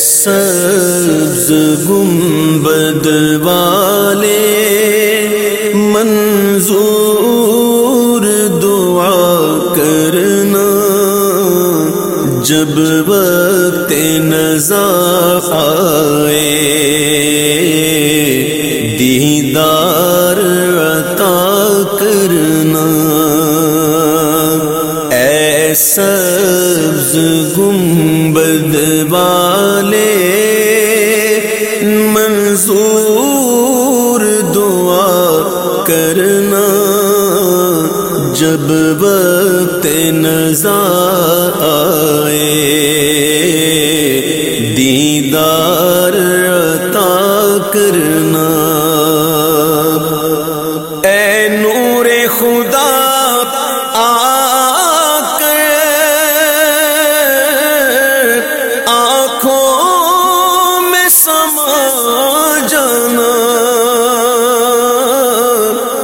سبز گنبد والے منظور دعا کرنا جب وقت نظر آئے۔ ایسا گنبد والے منظور دعا کرنا جب وقت نظر آئے دیدار عطا کرنا۔ اے نور خدا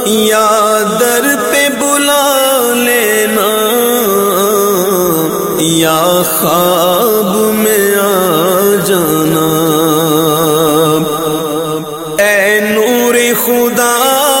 یا در پہ بلا لینا یا خواب میں آ جانا۔ اے نور خدا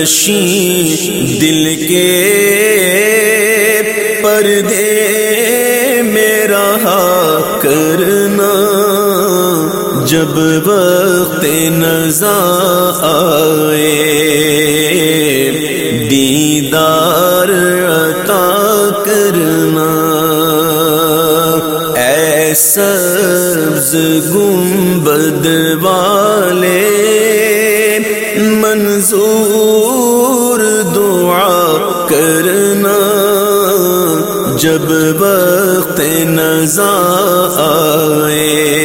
پردنشی دل کے پردے میرا کرنا۔ جب وقت نظر آئے، دیدار عطا کرنا۔ سبز گنبد والے منظور دعا کرنا جب وقت نظر آئے۔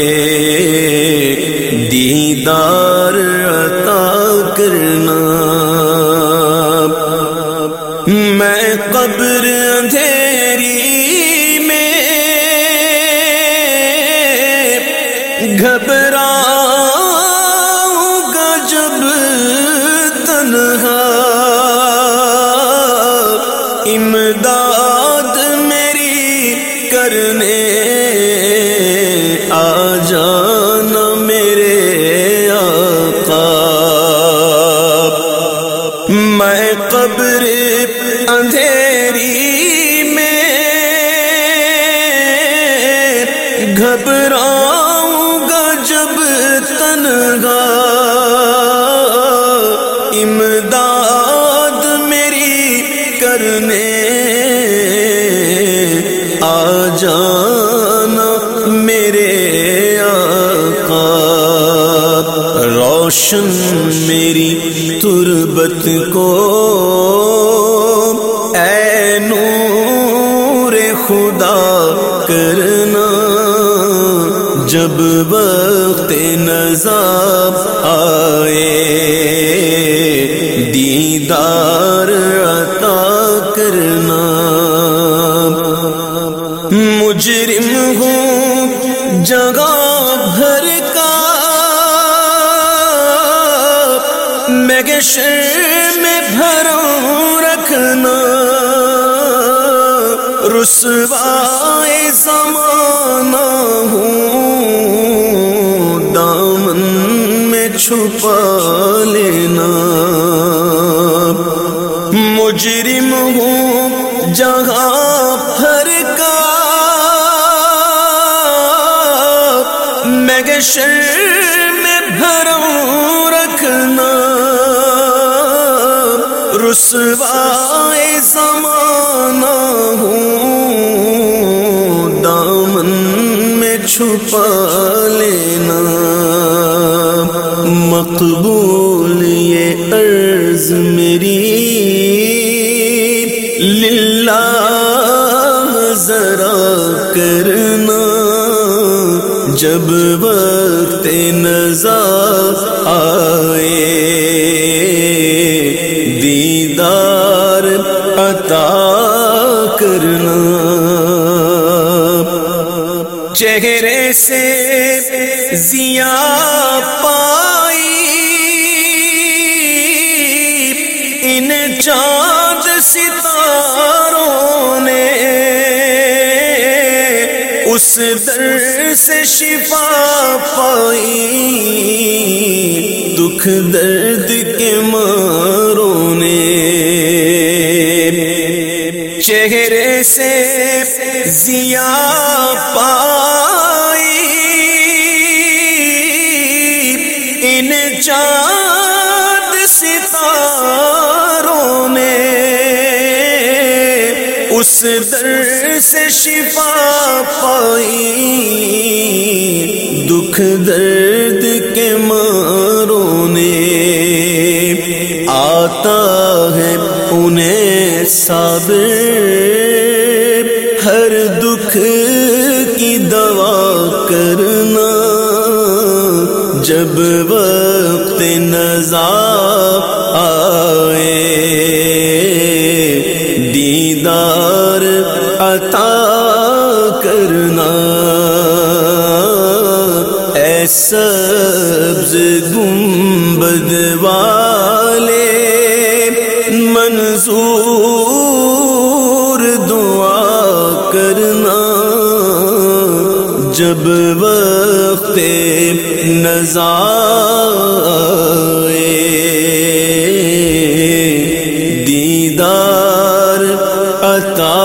امداد میری کرنے آ جانا میرے آقا۔ میں قبر اندھیری میں گھبرا تنگا امداد جانا میرے آقا۔ روشن میری تربت کو اے نور خدا کرنا۔ جب وقت نظر آئے، دیدار میں میں بھروں رکھنا، رسوائے زمانہ ہوں، دامن میں چھپا لینا۔ مجرم ہوں جگہ پھر کا، میں رسوائے زمانہ ہوں دامن میں چھپا لینا۔ مقبول یہ عرض میری۔ للہ ذرا کرنا۔ جب وقت نظر دیدار عطا کرنا۔ چہرے سے زیا پائی۔ ان چاند ستاروں نے اس در سے شفا پائی۔ دکھ درد کے ماروں سے زیا پائی۔ ان چاند ستاروں نے اس در سے شفا پائی۔ دکھ درد کے ماروں نے آتا ہے انہیں صابر۔ کرنا جب وقت نزا آئے دیدار عطا کرنا۔ ایسا جب وقت نظارے دیدار عطا